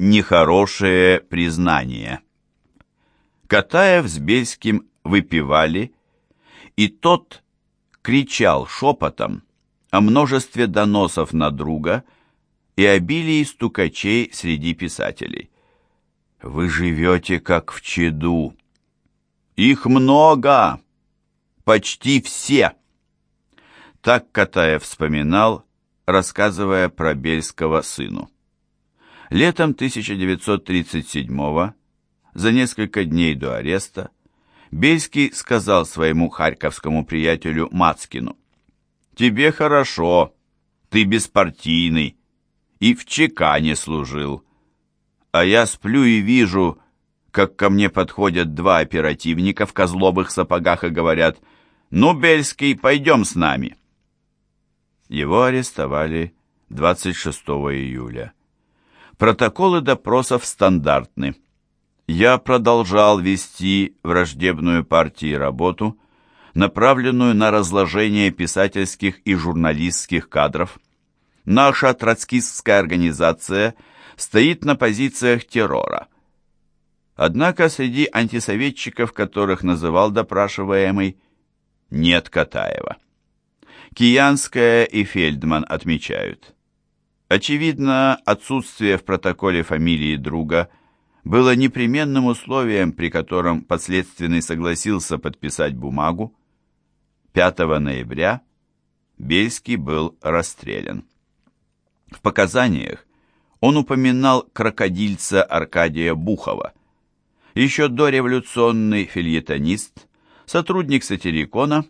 Нехорошее признание. Катаев с Бельским выпивали, и тот кричал шепотом о множестве доносов на друга и обилии стукачей среди писателей. «Вы живете как в чаду. Их много, почти все». Так Катаев вспоминал, рассказывая про Бельского сыну. Летом 1937 за несколько дней до ареста, Бельский сказал своему харьковскому приятелю Мацкину, «Тебе хорошо, ты беспартийный и в ЧК не служил, а я сплю и вижу, как ко мне подходят два оперативника в козловых сапогах и говорят, «Ну, Бельский, пойдем с нами». Его арестовали 26 июля. Протоколы допросов стандартны. Я продолжал вести враждебную партии работу, направленную на разложение писательских и журналистских кадров. Наша троцкистская организация стоит на позициях террора. Однако среди антисоветчиков, которых называл допрашиваемый, нет Катаева. Киянская и Фельдман отмечают – Очевидно, отсутствие в протоколе фамилии друга было непременным условием, при котором подследственный согласился подписать бумагу. 5 ноября Бельский был расстрелян. В показаниях он упоминал крокодильца Аркадия Бухова. Еще дореволюционный фильетонист, сотрудник сатирикона,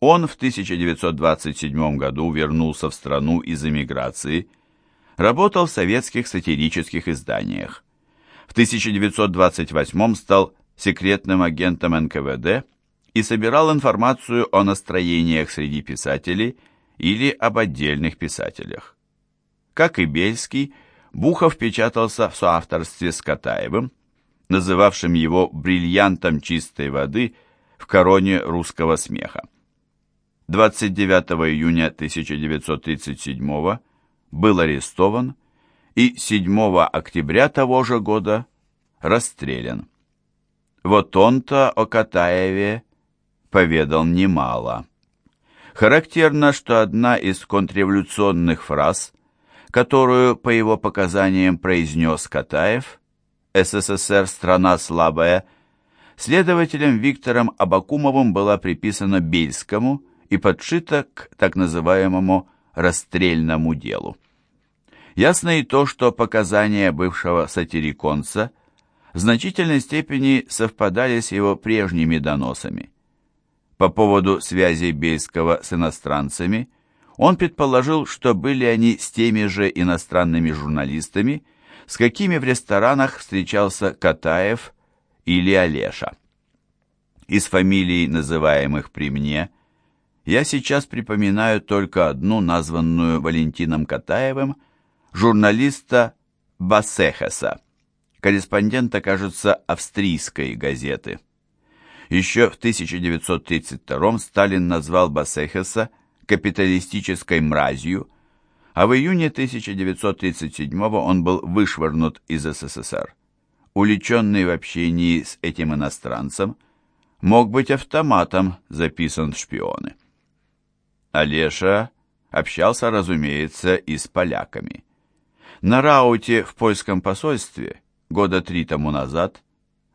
он в 1927 году вернулся в страну из эмиграции – работал в советских сатирических изданиях. В 1928 стал секретным агентом НКВД и собирал информацию о настроениях среди писателей или об отдельных писателях. Как и Бельский, Бухов печатался в соавторстве с Катаевым, называвшим его бриллиантом чистой воды в короне русского смеха. 29 июня 1937 года был арестован и 7 октября того же года расстрелян. Вот он-то о Катаеве поведал немало. Характерно, что одна из контрреволюционных фраз, которую, по его показаниям, произнес Катаев, «СССР – страна слабая», следователем Виктором Абакумовым была приписана Бельскому и подшита к так называемому расстрельному делу. Ясно и то, что показания бывшего сатириконца в значительной степени совпадали с его прежними доносами. По поводу связи Бельского с иностранцами он предположил, что были они с теми же иностранными журналистами, с какими в ресторанах встречался Катаев или Олеша. Из фамилий, называемых при мне, я сейчас припоминаю только одну, названную Валентином Катаевым, журналиста Басехеса, корреспондента, кажется, австрийской газеты. Еще в 1932 Сталин назвал Басехеса капиталистической мразью, а в июне 1937 он был вышвырнут из СССР. Уличенный в общении с этим иностранцем, мог быть автоматом записан в шпионы. Олеша общался, разумеется, и с поляками. На рауте в польском посольстве года три тому назад,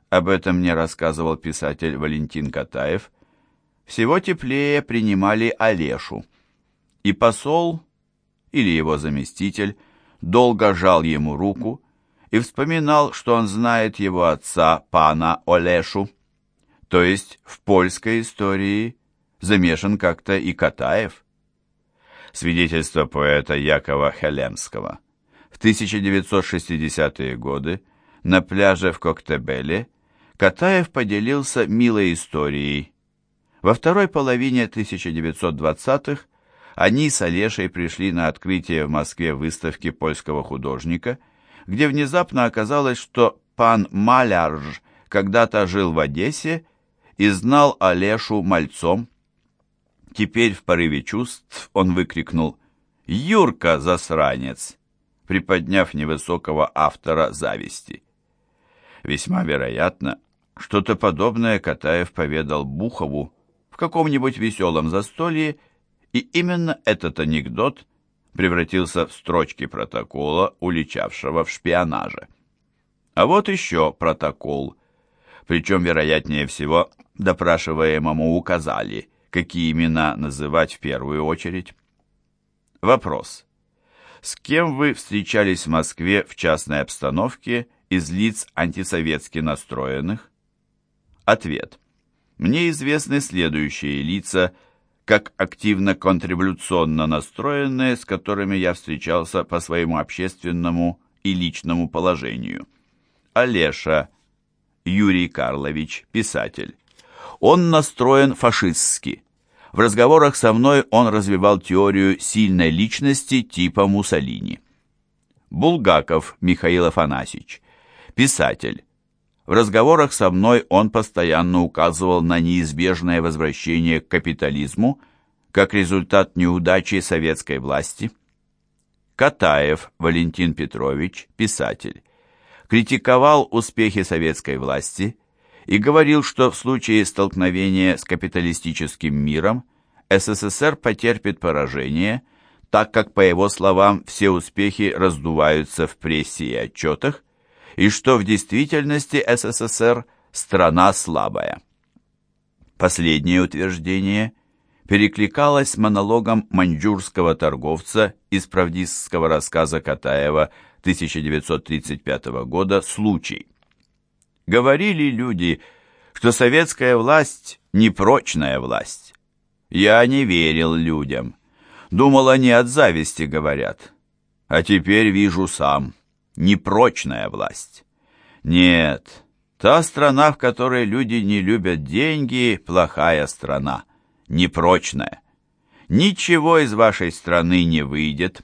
об этом мне рассказывал писатель Валентин Катаев, всего теплее принимали Олешу. И посол, или его заместитель, долго жал ему руку и вспоминал, что он знает его отца, пана Олешу. То есть в польской истории замешан как-то и Катаев. Свидетельство поэта Якова Хелемского. В 1960-е годы на пляже в Коктебеле Катаев поделился милой историей. Во второй половине 1920-х они с Олешей пришли на открытие в Москве выставки польского художника, где внезапно оказалось, что пан Малярж когда-то жил в Одессе и знал Олешу мальцом. Теперь в порыве чувств он выкрикнул «Юрка, засранец! приподняв невысокого автора зависти. Весьма вероятно, что-то подобное Катаев поведал Бухову в каком-нибудь веселом застолье, и именно этот анекдот превратился в строчки протокола, уличавшего в шпионаже. А вот еще протокол, причем, вероятнее всего, допрашиваемому указали, какие имена называть в первую очередь. Вопрос. С кем вы встречались в Москве в частной обстановке из лиц антисоветски настроенных? Ответ. Мне известны следующие лица, как активно-контрреволюционно настроенные, с которыми я встречался по своему общественному и личному положению. Олеша Юрий Карлович, писатель. Он настроен фашистски. В разговорах со мной он развивал теорию сильной личности типа Муссолини. Булгаков Михаил Афанасьевич, писатель. В разговорах со мной он постоянно указывал на неизбежное возвращение к капитализму как результат неудачи советской власти. Катаев Валентин Петрович, писатель, критиковал успехи советской власти и говорил, что в случае столкновения с капиталистическим миром СССР потерпит поражение, так как, по его словам, все успехи раздуваются в прессе и отчетах, и что в действительности СССР страна слабая. Последнее утверждение перекликалось с монологом маньчжурского торговца из правдистского рассказа Катаева 1935 года «Случай». Говорили люди, что советская власть – непрочная власть. Я не верил людям. Думал, они от зависти говорят. А теперь вижу сам – непрочная власть. Нет, та страна, в которой люди не любят деньги, плохая страна, непрочная. Ничего из вашей страны не выйдет.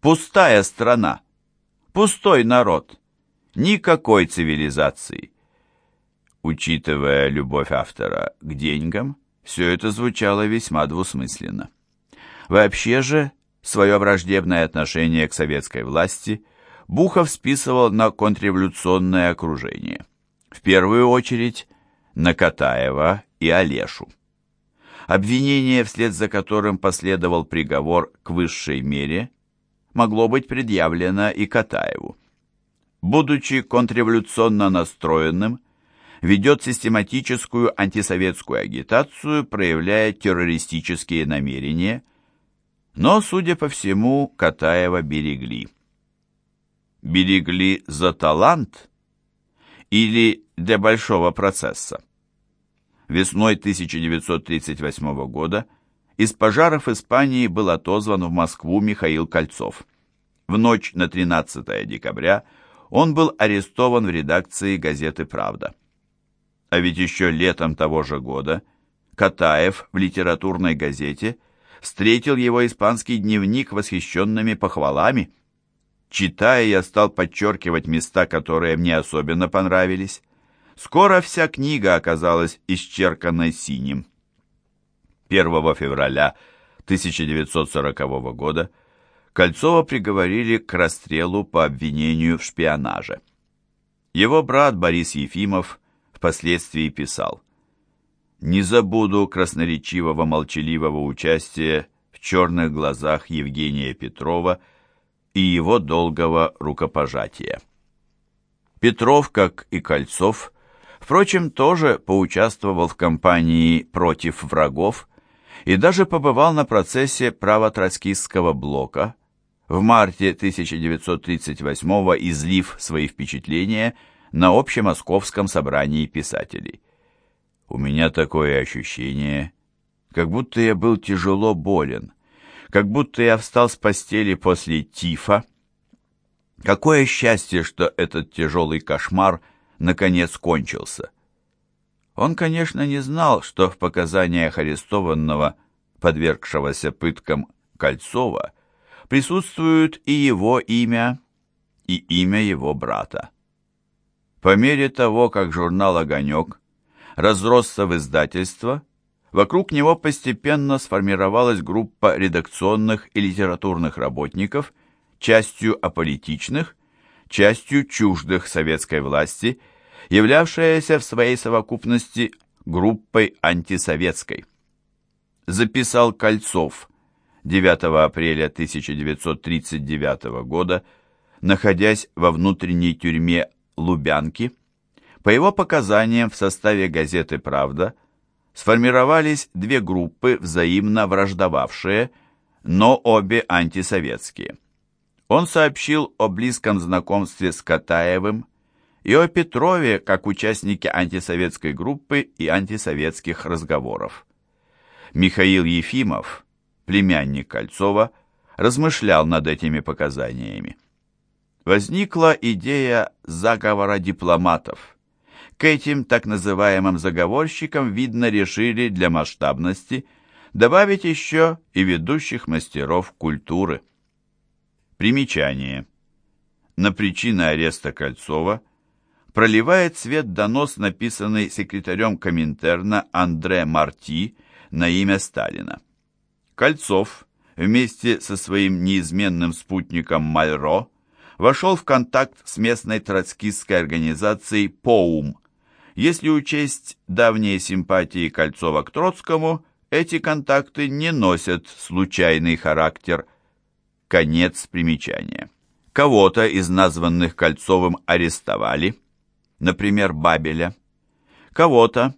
Пустая страна, пустой народ, никакой цивилизации. Учитывая любовь автора к деньгам, все это звучало весьма двусмысленно. Вообще же, свое враждебное отношение к советской власти – Бухов списывал на контрреволюционное окружение. В первую очередь на Катаева и Олешу. Обвинение, вслед за которым последовал приговор к высшей мере, могло быть предъявлено и Катаеву. Будучи контрреволюционно настроенным, ведет систематическую антисоветскую агитацию, проявляя террористические намерения, но, судя по всему, Катаева берегли берегли за талант или для большого процесса. Весной 1938 года из пожаров Испании был отозван в Москву Михаил Кольцов. В ночь на 13 декабря он был арестован в редакции газеты «Правда». А ведь еще летом того же года Катаев в литературной газете встретил его испанский дневник восхищенными похвалами – Читая, я стал подчеркивать места, которые мне особенно понравились. Скоро вся книга оказалась исчерканной синим. 1 февраля 1940 года Кольцова приговорили к расстрелу по обвинению в шпионаже. Его брат Борис Ефимов впоследствии писал «Не забуду красноречивого молчаливого участия в черных глазах Евгения Петрова – и его долгого рукопожатия. Петров, как и Кольцов, впрочем, тоже поучаствовал в кампании против врагов и даже побывал на процессе правотроцкистского блока, в марте 1938 излив свои впечатления на общемосковском собрании писателей. У меня такое ощущение, как будто я был тяжело болен, как будто я встал с постели после тифа. Какое счастье, что этот тяжелый кошмар наконец кончился. Он, конечно, не знал, что в показаниях арестованного, подвергшегося пыткам Кольцова, присутствуют и его имя, и имя его брата. По мере того, как журнал «Огонек» разросся в издательство, Вокруг него постепенно сформировалась группа редакционных и литературных работников, частью аполитичных, частью чуждых советской власти, являвшаяся в своей совокупности группой антисоветской. Записал Кольцов 9 апреля 1939 года, находясь во внутренней тюрьме Лубянки. По его показаниям в составе газеты «Правда» сформировались две группы, взаимно враждовавшие, но обе антисоветские. Он сообщил о близком знакомстве с Катаевым и о Петрове как участнике антисоветской группы и антисоветских разговоров. Михаил Ефимов, племянник Кольцова, размышлял над этими показаниями. Возникла идея заговора дипломатов – к этим так называемым заговорщикам, видно, решили для масштабности добавить еще и ведущих мастеров культуры. Примечание. На причины ареста Кольцова проливает свет донос, написанный секретарем Коминтерна Андре Марти на имя Сталина. Кольцов вместе со своим неизменным спутником Мальро вошел в контакт с местной троцкистской организацией ПОУМ, если учесть давние симпатии Кольцова к Троцкому, эти контакты не носят случайный характер. Конец примечания. Кого-то из названных Кольцовым арестовали, например, Бабеля. Кого-то,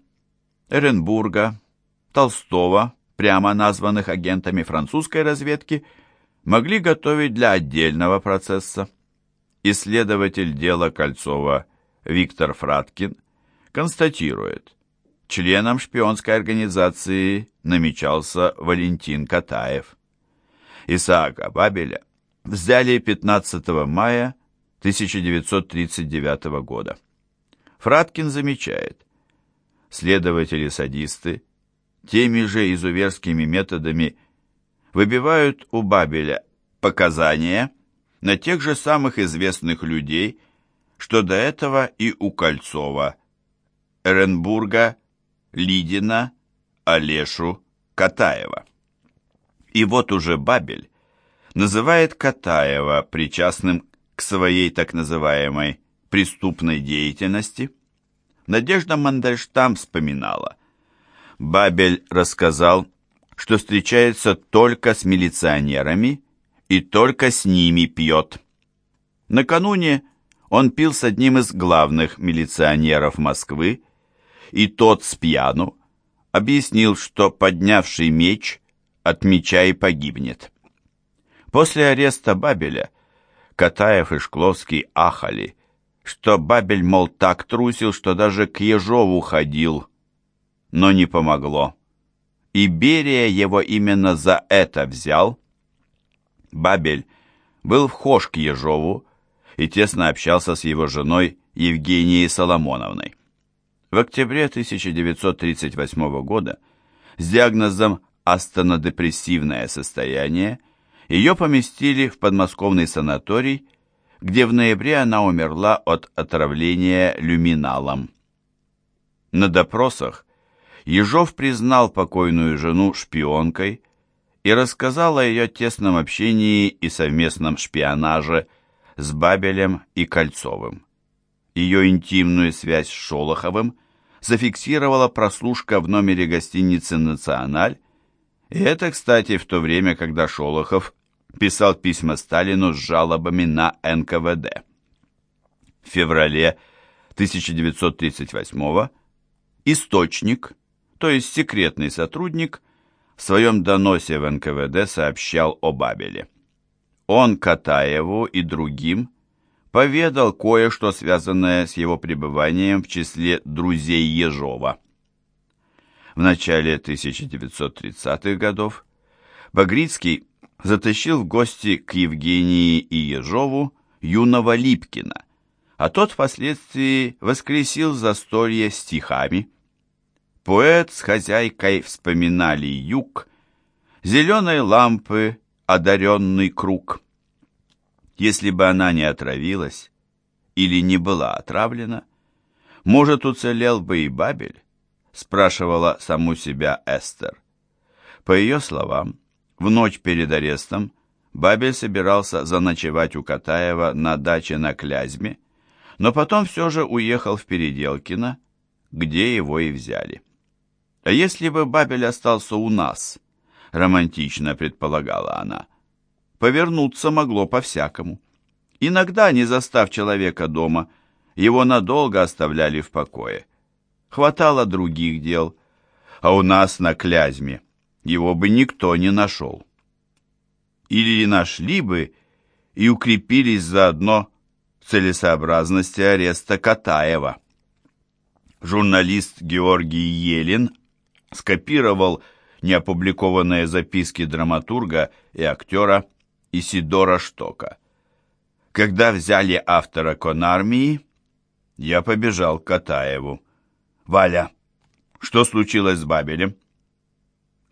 Эренбурга, Толстого, прямо названных агентами французской разведки, могли готовить для отдельного процесса. Исследователь дела Кольцова Виктор Фраткин констатирует, членом шпионской организации намечался Валентин Катаев. Исаака Бабеля взяли 15 мая 1939 года. Фраткин замечает, следователи-садисты теми же изуверскими методами выбивают у Бабеля показания на тех же самых известных людей, что до этого и у Кольцова – Эренбурга, Лидина, Олешу, Катаева. И вот уже Бабель называет Катаева причастным к своей так называемой преступной деятельности. Надежда Мандельштам вспоминала. Бабель рассказал, что встречается только с милиционерами и только с ними пьет. Накануне он пил с одним из главных милиционеров Москвы, и тот с пьяну объяснил, что поднявший меч от меча и погибнет. После ареста Бабеля Катаев и Шкловский ахали, что Бабель, мол, так трусил, что даже к Ежову ходил, но не помогло. И Берия его именно за это взял. Бабель был вхож к Ежову и тесно общался с его женой Евгенией Соломоновной. В октябре 1938 года с диагнозом астенодепрессивное состояние ее поместили в подмосковный санаторий, где в ноябре она умерла от отравления люминалом. На допросах Ежов признал покойную жену шпионкой и рассказал о ее тесном общении и совместном шпионаже с Бабелем и Кольцовым. Ее интимную связь с Шолоховым зафиксировала прослушка в номере гостиницы «Националь», и это, кстати, в то время, когда Шолохов писал письма Сталину с жалобами на НКВД. В феврале 1938 источник, то есть секретный сотрудник, в своем доносе в НКВД сообщал о Бабеле. Он Катаеву и другим поведал кое-что, связанное с его пребыванием в числе друзей Ежова. В начале 1930-х годов Багрицкий затащил в гости к Евгении и Ежову юного Липкина, а тот впоследствии воскресил застолье стихами. Поэт с хозяйкой вспоминали юг, зеленой лампы одаренный круг. Если бы она не отравилась или не была отравлена, может, уцелел бы и Бабель? спрашивала саму себя Эстер. По ее словам, в ночь перед арестом Бабель собирался заночевать у Катаева на даче на Клязьме, но потом все же уехал в Переделкино, где его и взяли. А если бы Бабель остался у нас, романтично предполагала она, повернуться могло по-всякому. Иногда, не застав человека дома, его надолго оставляли в покое. Хватало других дел, а у нас на Клязьме его бы никто не нашел или нашли бы и укрепились заодно в целесообразности ареста Катаева. Журналист Георгий Елин скопировал неопубликованные записки драматурга и актера Исидора Штока. Когда взяли автора конармии, я побежал к Катаеву. «Валя, что случилось с Бабелем?»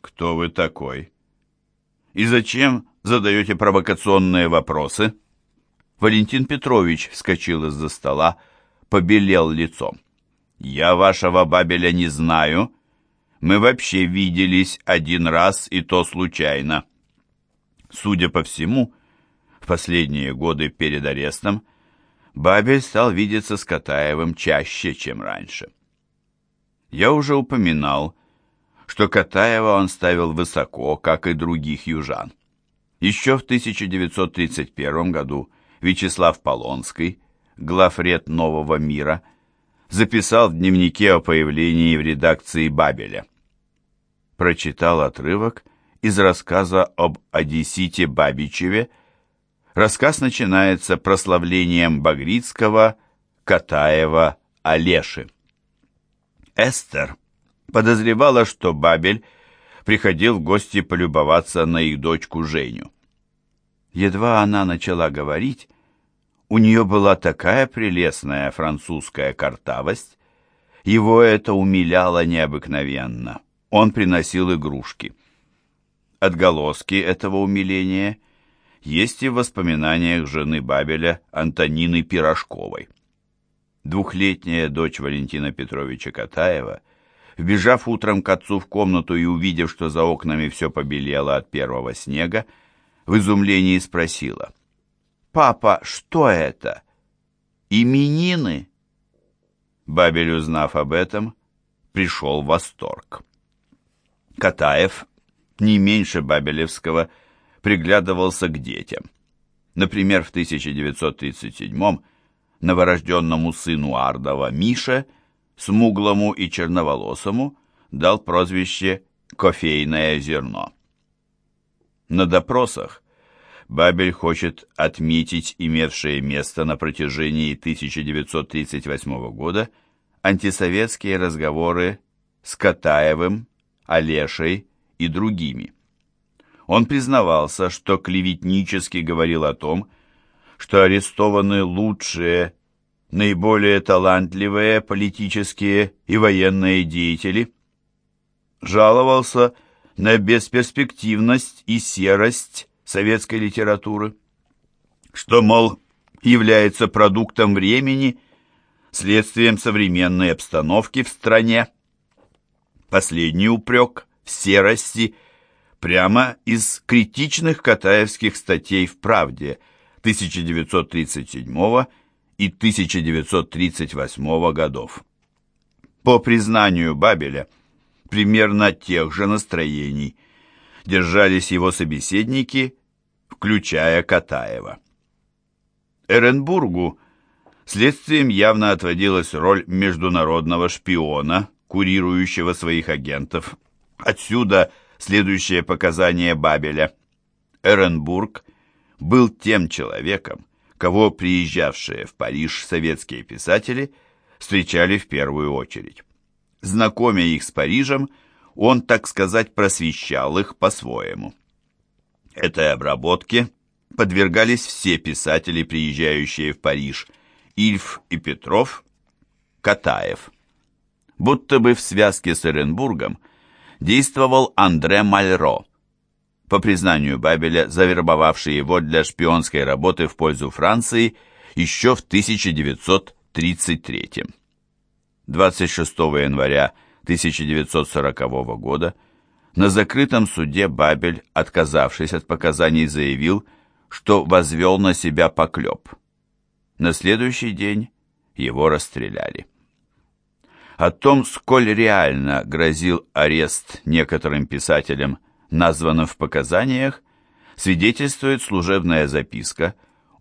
«Кто вы такой?» «И зачем задаете провокационные вопросы?» Валентин Петрович вскочил из-за стола, побелел лицом. «Я вашего Бабеля не знаю. Мы вообще виделись один раз, и то случайно». Судя по всему, в последние годы перед арестом Бабель стал видеться с Катаевым чаще, чем раньше. Я уже упоминал, что Катаева он ставил высоко, как и других южан. Еще в 1931 году Вячеслав Полонский, главред «Нового мира», записал в дневнике о появлении в редакции Бабеля. Прочитал отрывок из рассказа об Одессите Бабичеве. Рассказ начинается прославлением Багрицкого, Катаева, Олеши. Эстер подозревала, что Бабель приходил в гости полюбоваться на их дочку Женю. Едва она начала говорить, у нее была такая прелестная французская картавость, его это умиляло необыкновенно. Он приносил игрушки. Отголоски этого умиления есть и в воспоминаниях жены Бабеля Антонины Пирожковой. Двухлетняя дочь Валентина Петровича Катаева, вбежав утром к отцу в комнату и увидев, что за окнами все побелело от первого снега, в изумлении спросила. «Папа, что это? Именины?» Бабель, узнав об этом, пришел в восторг. Катаев, не меньше Бабелевского, приглядывался к детям. Например, в 1937-м новорожденному сыну Ардова Мише, смуглому и черноволосому, дал прозвище «кофейное зерно». На допросах Бабель хочет отметить имевшие место на протяжении 1938 года антисоветские разговоры с Катаевым, Олешей и другими. Он признавался, что клеветнически говорил о том, что арестованы лучшие, наиболее талантливые политические и военные деятели. Жаловался на бесперспективность и серость советской литературы, что, мол, является продуктом времени, следствием современной обстановки в стране. Последний упрек в серости прямо из критичных катаевских статей в «Правде» 1937 и 1938 годов. По признанию Бабеля, примерно тех же настроений держались его собеседники, включая Катаева. Эренбургу следствием явно отводилась роль международного шпиона, курирующего своих агентов. Отсюда следующее показание Бабеля. Эренбург был тем человеком, кого приезжавшие в Париж советские писатели встречали в первую очередь. Знакомя их с Парижем, он, так сказать, просвещал их по-своему. Этой обработке подвергались все писатели, приезжающие в Париж, Ильф и Петров, Катаев. Будто бы в связке с Оренбургом действовал Андре Мальро, по признанию Бабеля, завербовавший его для шпионской работы в пользу Франции еще в 1933 году. 26 января 1940 года На закрытом суде Бабель, отказавшись от показаний, заявил, что возвел на себя поклеп. На следующий день его расстреляли. О том, сколь реально грозил арест некоторым писателям, названным в показаниях, свидетельствует служебная записка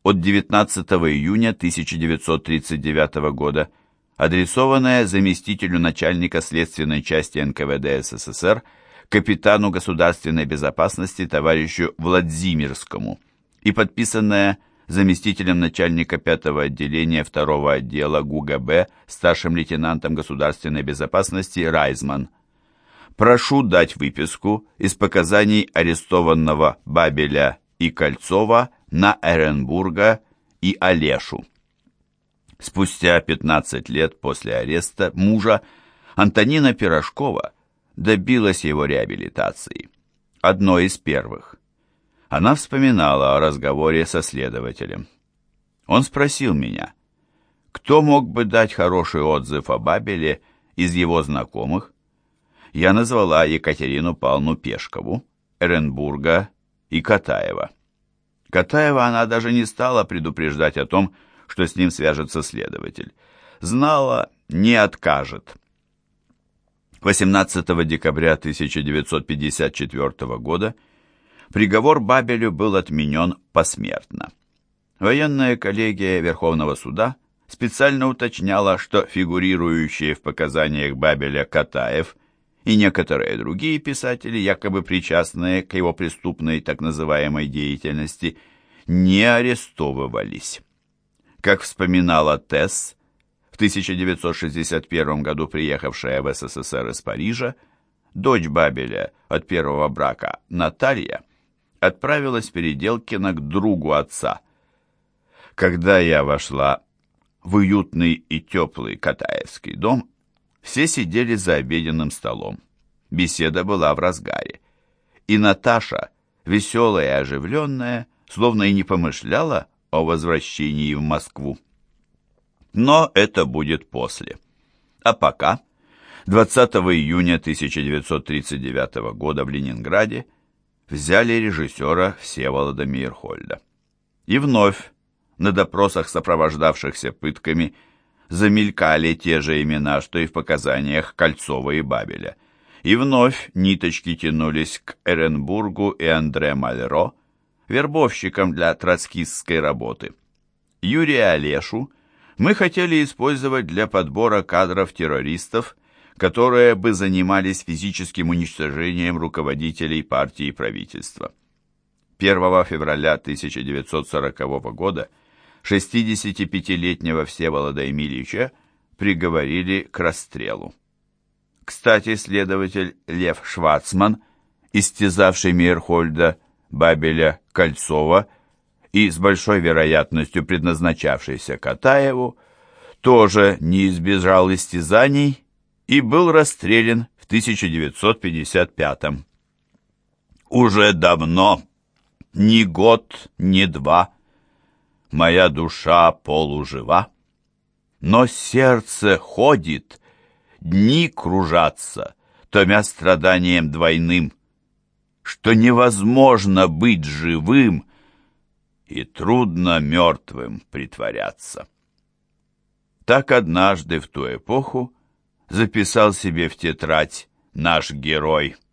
от 19 июня 1939 года, адресованная заместителю начальника следственной части НКВД СССР капитану государственной безопасности товарищу Владимирскому и подписанная заместителем начальника пятого отделения второго отдела ГУГБ старшим лейтенантом государственной безопасности Райзман. Прошу дать выписку из показаний арестованного Бабеля и Кольцова на Эренбурга и Олешу. Спустя 15 лет после ареста мужа Антонина Пирожкова добилась его реабилитации. Одной из первых. Она вспоминала о разговоре со следователем. Он спросил меня, кто мог бы дать хороший отзыв о Бабеле из его знакомых. Я назвала Екатерину Павловну Пешкову, Эренбурга и Катаева. Катаева она даже не стала предупреждать о том, что с ним свяжется следователь. Знала, не откажет. 18 декабря 1954 года приговор Бабелю был отменен посмертно. Военная коллегия Верховного суда специально уточняла, что фигурирующие в показаниях Бабеля Катаев и некоторые другие писатели, якобы причастные к его преступной так называемой деятельности, не арестовывались. Как вспоминала Тесс, в 1961 году приехавшая в СССР из Парижа, дочь Бабеля от первого брака Наталья отправилась Переделкина к другу отца. Когда я вошла в уютный и теплый Катаевский дом, все сидели за обеденным столом. Беседа была в разгаре. И Наташа, веселая и оживленная, словно и не помышляла о возвращении в Москву. Но это будет после. А пока, 20 июня 1939 года в Ленинграде, взяли режиссера Всеволода Мейерхольда. И вновь на допросах, сопровождавшихся пытками, замелькали те же имена, что и в показаниях Кольцова и Бабеля. И вновь ниточки тянулись к Эренбургу и Андре Мальро, вербовщикам для троцкистской работы. Юрия Олешу мы хотели использовать для подбора кадров террористов, которые бы занимались физическим уничтожением руководителей партии и правительства. 1 февраля 1940 года 65-летнего Всеволода Емельевича приговорили к расстрелу. Кстати, следователь Лев Шварцман, истязавший Мейерхольда, Бабеля, Кольцова и с большой вероятностью предназначавшийся Катаеву, тоже не избежал истязаний и был расстрелян в 1955 -м. Уже давно, ни год, ни два, моя душа полужива, но сердце ходит, дни кружатся, томя страданием двойным — что невозможно быть живым и трудно мертвым притворяться. Так однажды в ту эпоху записал себе в тетрадь наш герой –